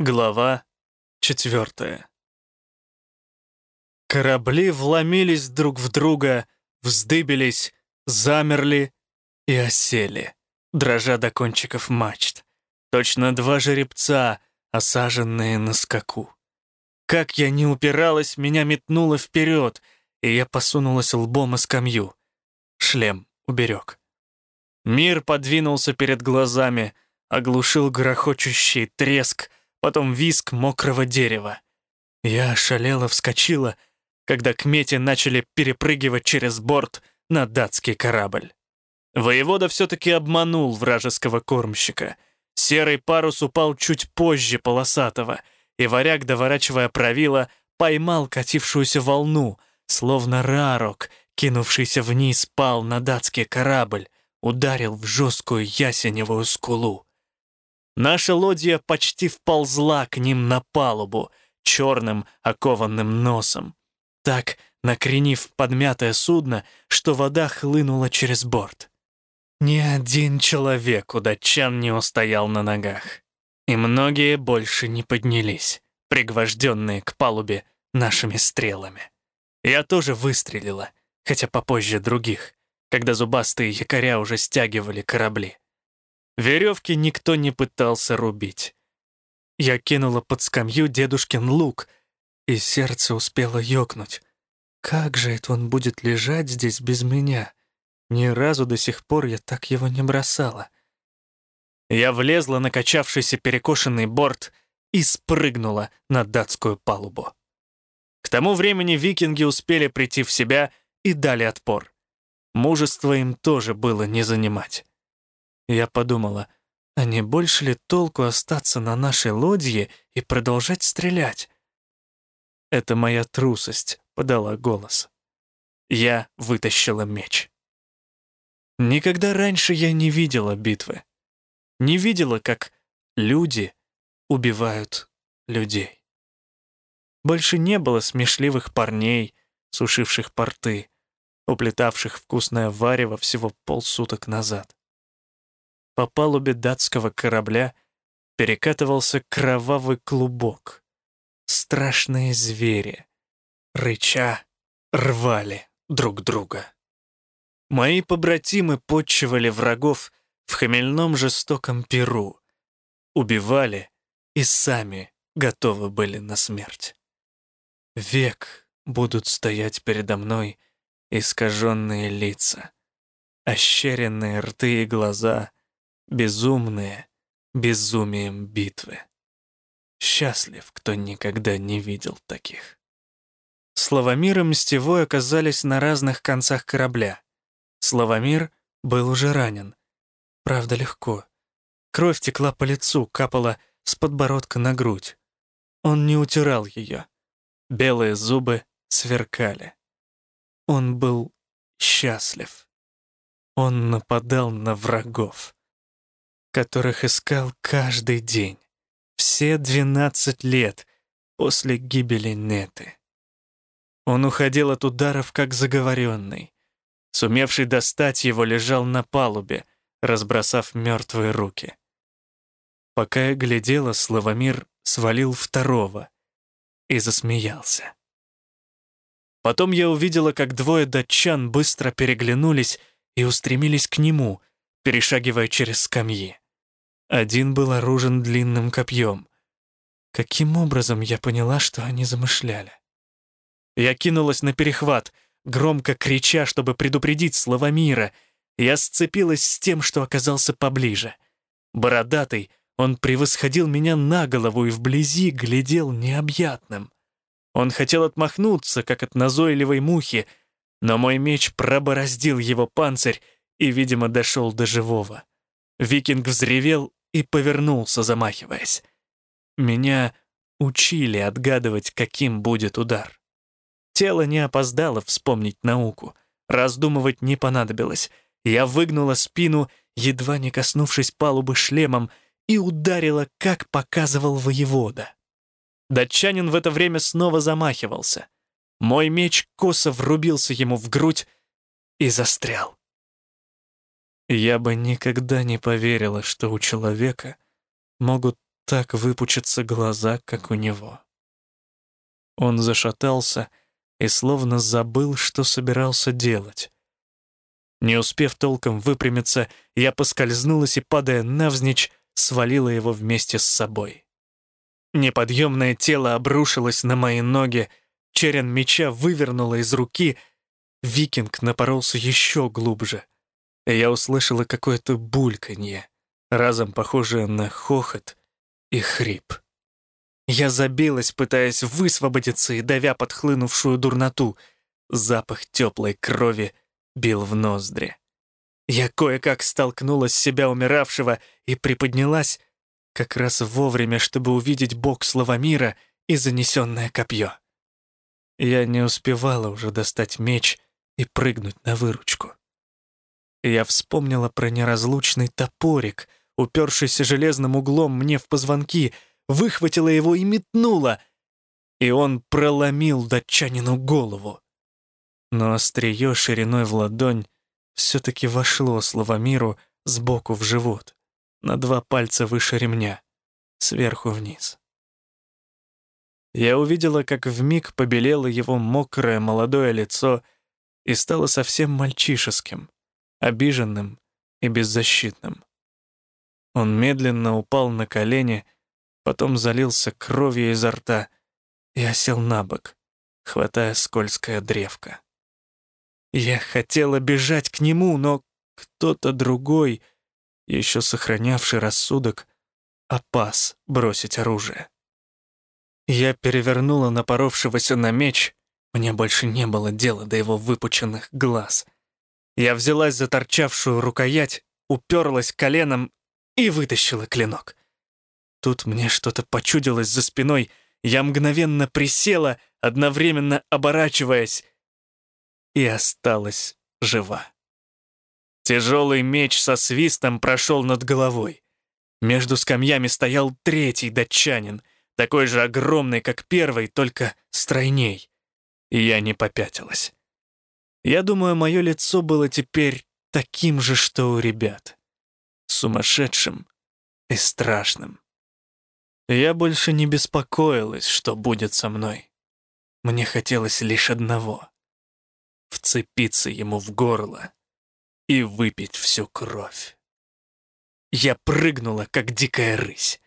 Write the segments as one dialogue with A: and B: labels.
A: Глава четвертая. Корабли вломились друг в друга, вздыбились, замерли и осели, дрожа до кончиков мачт. Точно два жеребца, осаженные на скаку. Как я не упиралась, меня метнуло вперед, и я посунулась лбом о скамью. Шлем уберег. Мир подвинулся перед глазами, оглушил грохочущий треск — потом виск мокрого дерева. Я ошалела вскочила, когда к мете начали перепрыгивать через борт на датский корабль. Воевода все-таки обманул вражеского кормщика. Серый парус упал чуть позже полосатого, и варяг, доворачивая правило, поймал катившуюся волну, словно рарок, кинувшийся вниз, пал на датский корабль, ударил в жесткую ясеневую скулу. Наша лодья почти вползла к ним на палубу, черным окованным носом, так накренив подмятое судно, что вода хлынула через борт. Ни один человек у датчан не устоял на ногах, и многие больше не поднялись, пригвожденные к палубе нашими стрелами. Я тоже выстрелила, хотя попозже других, когда зубастые якоря уже стягивали корабли. Веревки никто не пытался рубить. Я кинула под скамью дедушкин лук, и сердце успело ёкнуть. Как же это он будет лежать здесь без меня? Ни разу до сих пор я так его не бросала. Я влезла на качавшийся перекошенный борт и спрыгнула на датскую палубу. К тому времени викинги успели прийти в себя и дали отпор. Мужество им тоже было не занимать. Я подумала, а не больше ли толку остаться на нашей лодье и продолжать стрелять? Это моя трусость подала голос. Я вытащила меч. Никогда раньше я не видела битвы. Не видела, как люди убивают людей. Больше не было смешливых парней, сушивших порты, уплетавших вкусное варево всего полсуток назад. По палубе датского корабля перекатывался кровавый клубок. Страшные звери, рыча, рвали друг друга. Мои побратимы подчивали врагов в хмельном жестоком перу, убивали и сами готовы были на смерть. Век будут стоять передо мной искаженные лица, ощеренные рты и глаза, безумные безумием битвы. Счастлив, кто никогда не видел таких. Славомир и Мстевой оказались на разных концах корабля. Славомир был уже ранен. Правда, легко. Кровь текла по лицу, капала с подбородка на грудь. Он не утирал ее. Белые зубы сверкали. Он был счастлив. Он нападал на врагов которых искал каждый день, все двенадцать лет после гибели Неты. Он уходил от ударов как заговоренный. Сумевший достать его лежал на палубе, разбросав мертвые руки. Пока я глядела, Славомир свалил второго и засмеялся. Потом я увидела, как двое датчан быстро переглянулись и устремились к нему, перешагивая через скамьи. Один был оружен длинным копьем. Каким образом я поняла, что они замышляли? Я кинулась на перехват, громко крича, чтобы предупредить Славомира. Я сцепилась с тем, что оказался поближе. Бородатый, он превосходил меня на голову и вблизи глядел необъятным. Он хотел отмахнуться, как от назойливой мухи, но мой меч пробороздил его панцирь и, видимо, дошел до живого. Викинг взревел и повернулся, замахиваясь. Меня учили отгадывать, каким будет удар. Тело не опоздало вспомнить науку. Раздумывать не понадобилось. Я выгнула спину, едва не коснувшись палубы шлемом, и ударила, как показывал воевода. Датчанин в это время снова замахивался. Мой меч косо врубился ему в грудь и застрял. Я бы никогда не поверила, что у человека могут так выпучатся глаза, как у него. Он зашатался и словно забыл, что собирался делать. Не успев толком выпрямиться, я поскользнулась и, падая навзничь, свалила его вместе с собой. Неподъемное тело обрушилось на мои ноги, черен меча вывернуло из руки, викинг напоролся еще глубже. Я услышала какое-то бульканье, разом похожее на хохот и хрип. Я забилась, пытаясь высвободиться и давя подхлынувшую дурноту. Запах теплой крови бил в ноздри. Я кое-как столкнула с себя умиравшего и приподнялась как раз вовремя, чтобы увидеть бок Славомира и занесенное копье. Я не успевала уже достать меч и прыгнуть на выручку. Я вспомнила про неразлучный топорик, упершийся железным углом мне в позвонки, выхватила его и метнула, и он проломил датчанину голову. Но острие шириной в ладонь все-таки вошло Славомиру сбоку в живот, на два пальца выше ремня, сверху вниз. Я увидела, как вмиг побелело его мокрое молодое лицо и стало совсем мальчишеским, обиженным и беззащитным. Он медленно упал на колени, потом залился кровью изо рта и осел на бок, хватая скользкое древко. Я хотела бежать к нему, но кто-то другой, еще сохранявший рассудок, опас бросить оружие. Я перевернула напоровшегося на меч, мне больше не было дела до его выпученных глаз. Я взялась за торчавшую рукоять, уперлась коленом и вытащила клинок. Тут мне что-то почудилось за спиной, я мгновенно присела, одновременно оборачиваясь, и осталась жива. Тяжелый меч со свистом прошел над головой. Между скамьями стоял третий датчанин, такой же огромный, как первый, только стройней. И я не попятилась. Я думаю, мое лицо было теперь таким же, что у ребят. Сумасшедшим и страшным. Я больше не беспокоилась, что будет со мной. Мне хотелось лишь одного вцепиться ему в горло и выпить всю кровь. Я прыгнула, как дикая рысь.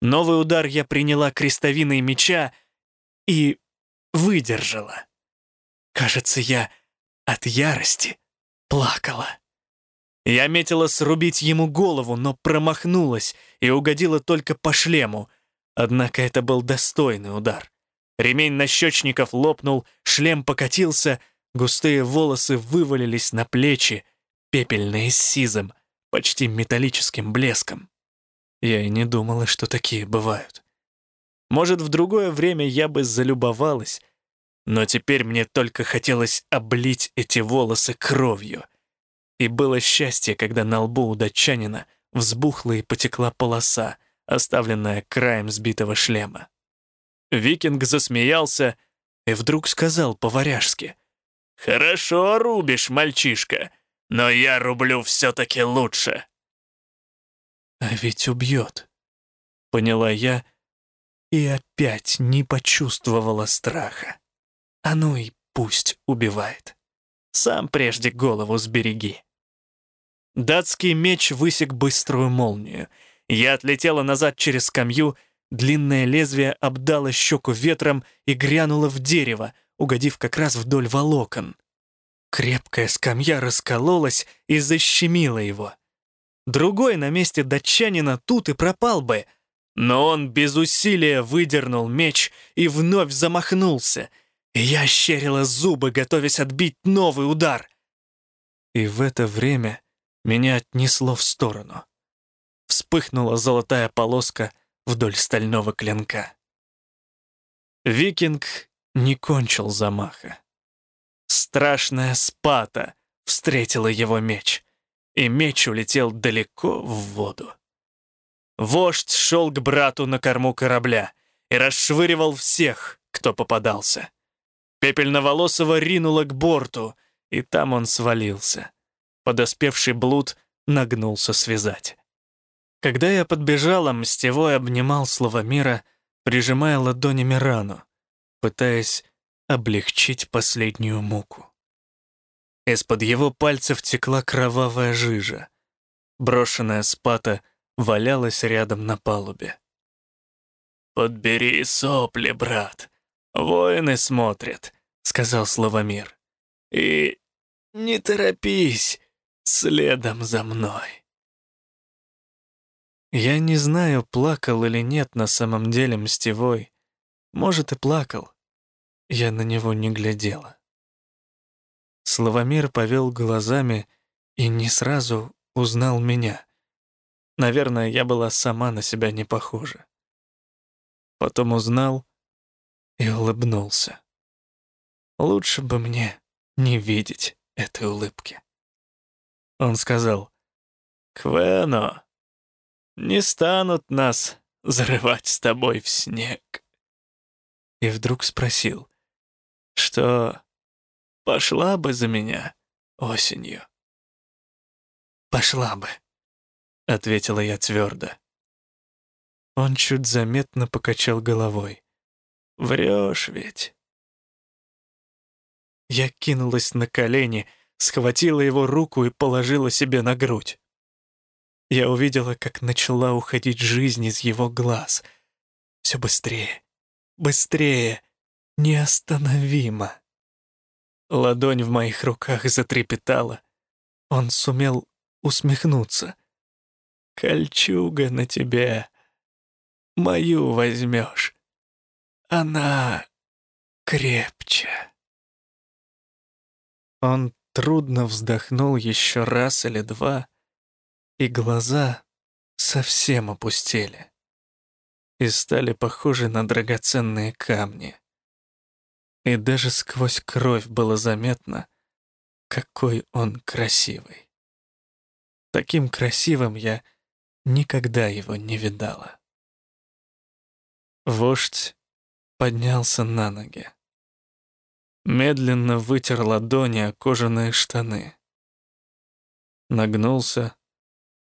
A: Новый удар я приняла крестовиной меча и выдержала. Кажется, я от ярости плакала. Я метила срубить ему голову, но промахнулась и угодила только по шлему. Однако это был достойный удар. Ремень нащечников лопнул, шлем покатился — Густые волосы вывалились на плечи, пепельные с сизом, почти металлическим блеском. Я и не думала, что такие бывают. Может, в другое время я бы залюбовалась, но теперь мне только хотелось облить эти волосы кровью. И было счастье, когда на лбу у датчанина взбухла и потекла полоса, оставленная краем сбитого шлема. Викинг засмеялся и вдруг сказал по-варяжски — «Хорошо рубишь, мальчишка, но я рублю все-таки лучше». «А ведь убьет», — поняла я, и опять не почувствовала страха. А ну и пусть убивает. Сам прежде голову сбереги. Датский меч высек быструю молнию. Я отлетела назад через скамью, длинное лезвие обдало щеку ветром и грянуло в дерево, угодив как раз вдоль волокон. Крепкая скамья раскололась и защемила его. Другой на месте датчанина тут и пропал бы, но он без усилия выдернул меч и вновь замахнулся. Я щерила зубы, готовясь отбить новый удар. И в это время меня отнесло в сторону. Вспыхнула золотая полоска вдоль стального клинка. Викинг не кончил замаха. Страшная спата встретила его меч, и меч улетел далеко в воду. Вождь шел к брату на корму корабля и расшвыривал всех, кто попадался. Пепельноволосого ринуло к борту, и там он свалился. Подоспевший блуд нагнулся связать. Когда я подбежала, Мстевой обнимал Славомира, прижимая ладонями рану, пытаясь облегчить последнюю муку. Из-под его пальцев текла кровавая жижа. Брошенная спата валялась рядом на палубе. «Подбери сопли, брат. Воины смотрят», — сказал Славомир. «И не торопись следом за мной». Я не знаю, плакал или нет на самом деле Мстевой. Может, и плакал. Я на него не глядела. Славомир повел глазами и не сразу узнал меня. Наверное, я была сама на себя не похожа. Потом узнал и улыбнулся. Лучше бы мне не видеть этой улыбки. Он сказал, «Квено, не станут нас зарывать с тобой в снег». И вдруг спросил, что Пошла бы за меня осенью. «Пошла бы», — ответила я твердо. Он чуть заметно покачал головой. «Врешь ведь». Я кинулась на колени, схватила его руку и положила себе на грудь. Я увидела, как начала уходить жизнь из его глаз. Все быстрее, быстрее, неостановимо. Ладонь в моих руках затрепетала. Он сумел усмехнуться. «Кольчуга на тебе. Мою возьмешь. Она крепче». Он трудно вздохнул еще раз или два, и глаза совсем опустели и стали похожи на драгоценные камни и даже сквозь кровь было заметно, какой он красивый. Таким красивым я никогда его не видала. Вождь поднялся на ноги. Медленно вытер ладони о кожаные штаны. Нагнулся,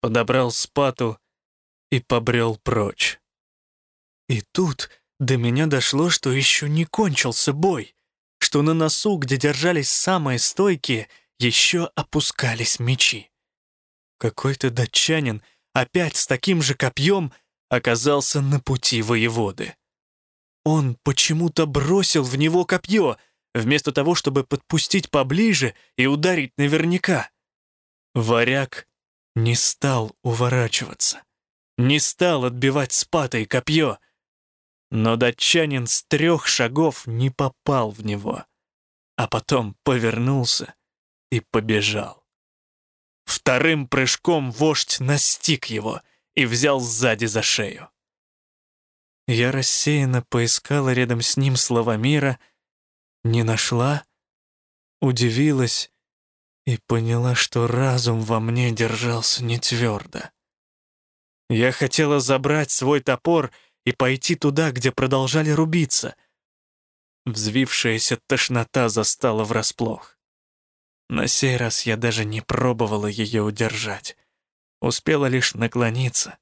A: подобрал спату и побрел прочь. И тут до меня дошло, что еще не кончился бой, что на носу, где держались самые стойкие, еще опускались мечи. Какой-то датчанин опять с таким же копьем оказался на пути воеводы. Он почему-то бросил в него копье, вместо того, чтобы подпустить поближе и ударить наверняка. Варяг не стал уворачиваться, не стал отбивать спатой копье — но датчанин с трех шагов не попал в него, а потом повернулся и побежал. Вторым прыжком вождь настиг его и взял сзади за шею. Я рассеянно поискала рядом с ним слова мира, не нашла, удивилась и поняла, что разум во мне держался не твердо. Я хотела забрать свой топор и пойти туда, где продолжали рубиться. Взвившаяся тошнота застала врасплох. На сей раз я даже не пробовала ее удержать. Успела лишь наклониться.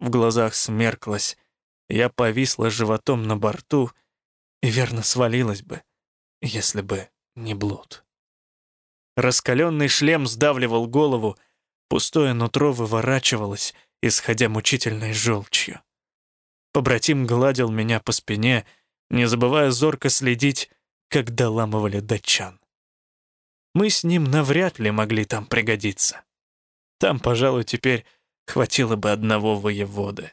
A: В глазах смерклась. Я повисла животом на борту и верно свалилась бы, если бы не блуд. Раскаленный шлем сдавливал голову, пустое нутро выворачивалось, исходя мучительной желчью. Побратим гладил меня по спине, не забывая зорко следить, как доламывали датчан. Мы с ним навряд ли могли там пригодиться. Там, пожалуй, теперь хватило бы одного воеводы.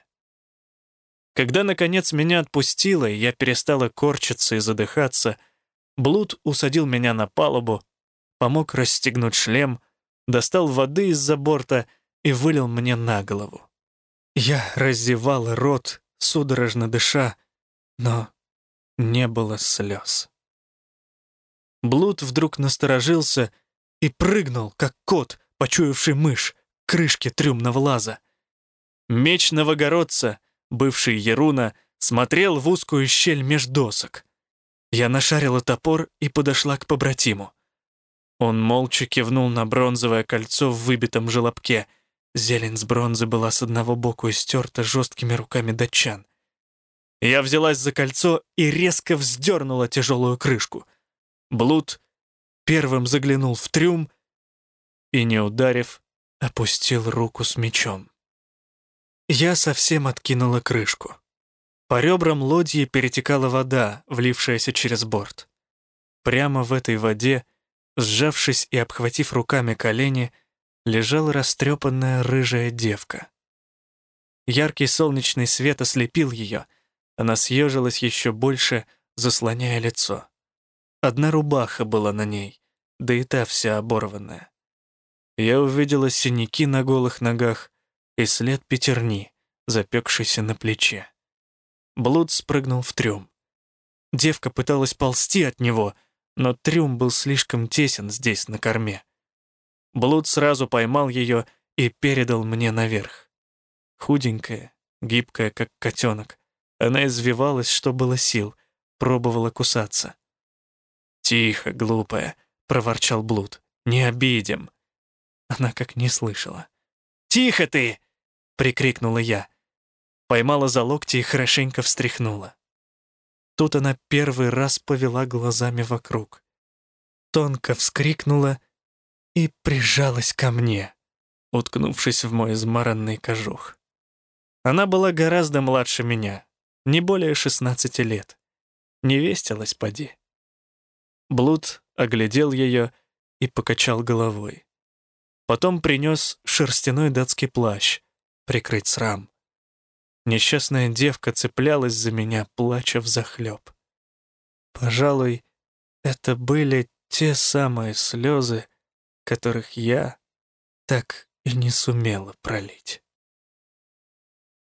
A: Когда, наконец, меня отпустило, и я перестала корчиться и задыхаться, Блуд усадил меня на палубу, помог расстегнуть шлем, достал воды из-за борта и вылил мне на голову. Я раздевала рот судорожно дыша, но не было слез. Блуд вдруг насторожился и прыгнул, как кот, почуявший мышь, к крышке трюмного лаза. Меч новогородца, бывший Еруна, смотрел в узкую щель меж досок. Я нашарила топор и подошла к побратиму. Он молча кивнул на бронзовое кольцо в выбитом желобке, Зелень с бронзы была с одного боку истерта жесткими руками датчан. Я взялась за кольцо и резко вздернула тяжелую крышку. Блуд первым заглянул в трюм и, не ударив, опустил руку с мечом. Я совсем откинула крышку. По ребрам лодьи перетекала вода, влившаяся через борт. Прямо в этой воде, сжавшись и обхватив руками колени, лежала растрепанная рыжая девка. Яркий солнечный свет ослепил ее, она съежилась еще больше, заслоняя лицо. Одна рубаха была на ней, да и та вся оборванная. Я увидела синяки на голых ногах и след пятерни, запекшийся на плече. Блуд спрыгнул в трюм. Девка пыталась ползти от него, но трюм был слишком тесен здесь, на корме. Блуд сразу поймал ее и передал мне наверх. Худенькая, гибкая, как котенок. Она извивалась, что было сил, пробовала кусаться. «Тихо, глупая», — проворчал Блуд. «Не обидим». Она как не слышала. «Тихо ты!» — прикрикнула я поймала за локти и хорошенько встряхнула. Тут она первый раз повела глазами вокруг. Тонко вскрикнула и прижалась ко мне, уткнувшись в мой измаранный кожух. Она была гораздо младше меня, не более 16 лет. Не вестилась, поди. Блуд оглядел ее и покачал головой. Потом принес шерстяной датский плащ, прикрыть срам. Несчастная девка цеплялась за меня, плача взахлеб. Пожалуй, это были те самые слезы, которых я так и не сумела пролить.